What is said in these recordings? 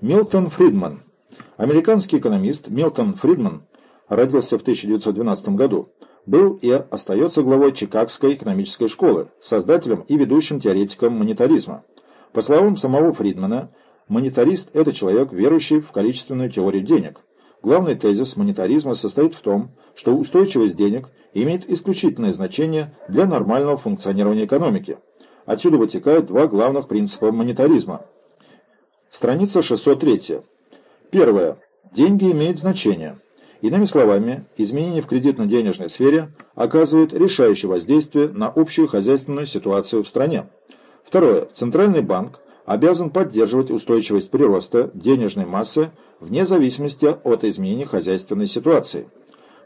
Милтон Фридман. Американский экономист Милтон Фридман родился в 1912 году, был и остается главой Чикагской экономической школы, создателем и ведущим теоретиком монетаризма. По словам самого Фридмана, монетарист – это человек, верующий в количественную теорию денег. Главный тезис монетаризма состоит в том, что устойчивость денег имеет исключительное значение для нормального функционирования экономики. Отсюда вытекают два главных принципа монетаризма. Страница 603. Первое. Деньги имеют значение. Иными словами, изменения в кредитно-денежной сфере оказывают решающее воздействие на общую хозяйственную ситуацию в стране. Второе. Центральный банк обязан поддерживать устойчивость прироста денежной массы вне зависимости от изменений хозяйственной ситуации.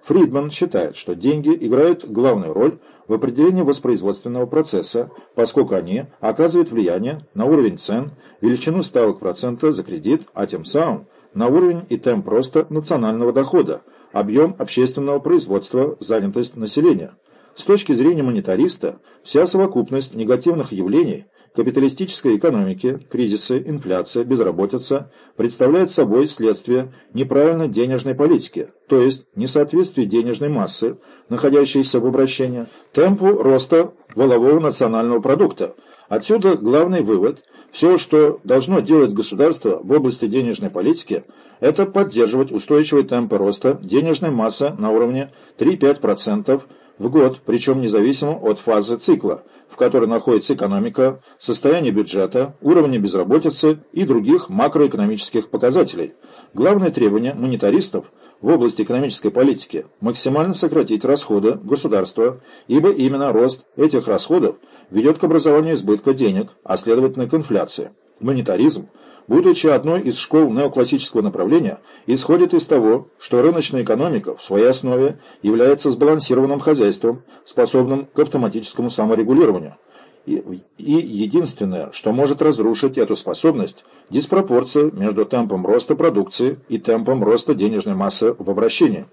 Фридман считает, что деньги играют главную роль в определении воспроизводственного процесса, поскольку они оказывают влияние на уровень цен, величину ставок процента за кредит, а тем самым на уровень и темп роста национального дохода, объем общественного производства, занятость населения. С точки зрения монетариста, вся совокупность негативных явлений капиталистической экономики, кризисы, инфляция, безработица представляют собой следствие неправильной денежной политики, то есть несоответствие денежной массы, находящейся в обращении, темпу роста волового национального продукта. Отсюда главный вывод – все, что должно делать государство в области денежной политики, это поддерживать устойчивый темп роста денежной массы на уровне 3-5% в год, причем независимо от фазы цикла, в которой находится экономика, состояние бюджета, уровень безработицы и других макроэкономических показателей. Главное требование монетаристов в области экономической политики – максимально сократить расходы государства, ибо именно рост этих расходов ведет к образованию избытка денег, а следовательно к инфляции. Монетаризм – будучи одной из школ неоклассического направления, исходит из того, что рыночная экономика в своей основе является сбалансированным хозяйством, способным к автоматическому саморегулированию. И, и единственное, что может разрушить эту способность – диспропорция между темпом роста продукции и темпом роста денежной массы в обращении.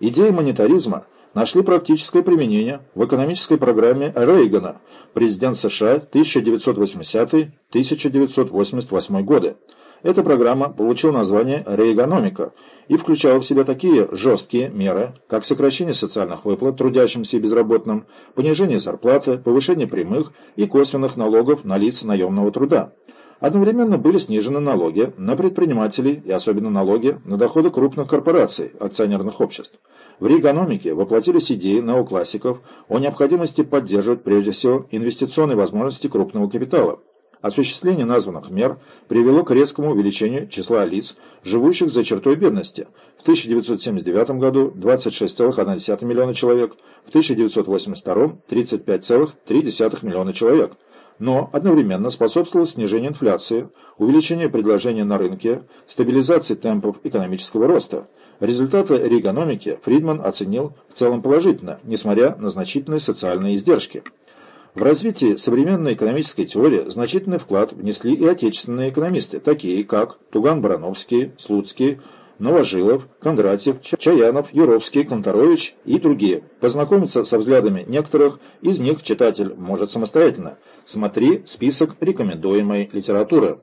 Идея монетаризма – нашли практическое применение в экономической программе Рейгана, президент США 1980-1988 годы. Эта программа получила название «Рейгономика» и включала в себя такие жесткие меры, как сокращение социальных выплат трудящимся и безработным, понижение зарплаты, повышение прямых и косвенных налогов на лиц наемного труда. Одновременно были снижены налоги на предпринимателей и особенно налоги на доходы крупных корпораций, акционерных обществ. В регономике воплотились идеи неоклассиков о необходимости поддерживать прежде всего инвестиционные возможности крупного капитала. Осуществление названных мер привело к резкому увеличению числа лиц, живущих за чертой бедности. В 1979 году 26,1 миллиона человек, в 1982 – 35,3 миллиона человек – но одновременно способствовало снижению инфляции, увеличению предложения на рынке, стабилизации темпов экономического роста. Результаты регономики Фридман оценил в целом положительно, несмотря на значительные социальные издержки. В развитие современной экономической теории значительный вклад внесли и отечественные экономисты, такие как Туган-Барановский, Слуцкий, Новожилов, Кондратьев, Чаянов, Юровский, Конторович и другие. Познакомиться со взглядами некоторых из них читатель может самостоятельно. Смотри список рекомендуемой литературы.